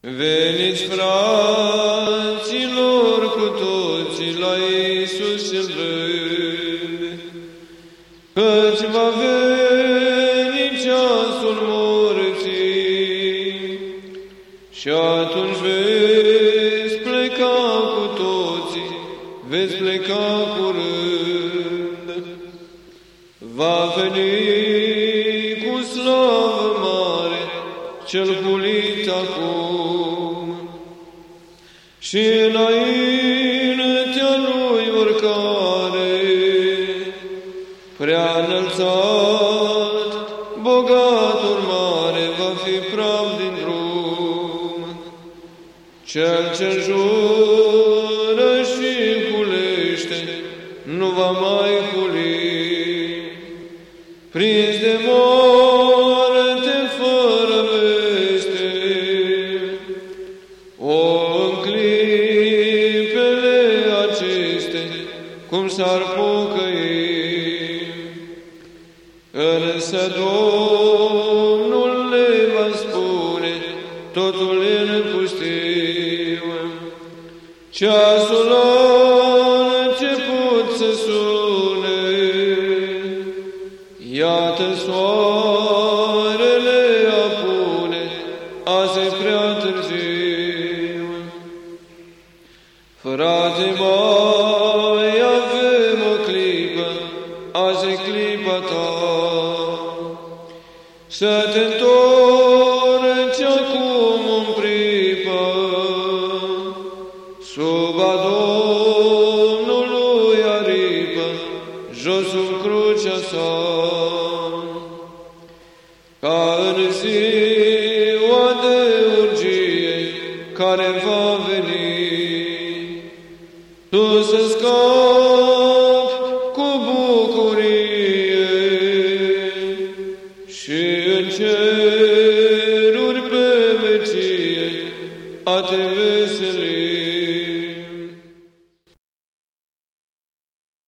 Veniți, fraților, cu toții la Iisus cel rând, căci va veni ceasul morții și atunci veți pleca cu toții, veți pleca curând. Va veni cel culit acum și înaintea lui oricare prea înălțat, bogatul mare va fi praf din drum. Cel ce jură și culește nu va mai culi. Prins de moarte cum s-ar pocăi. Însă Domnul le va spune totul în pustiu. Ceasul a început să sune, iată soarele apune, azi e prea târziu. Frate, mai Să te întorci acum în pripă, sub a Domnului aripă, jos în crucea sa. Ca în ziua de urgie care va veni, tu să scapi cu bucurie ceruri pe vecie a te veseli.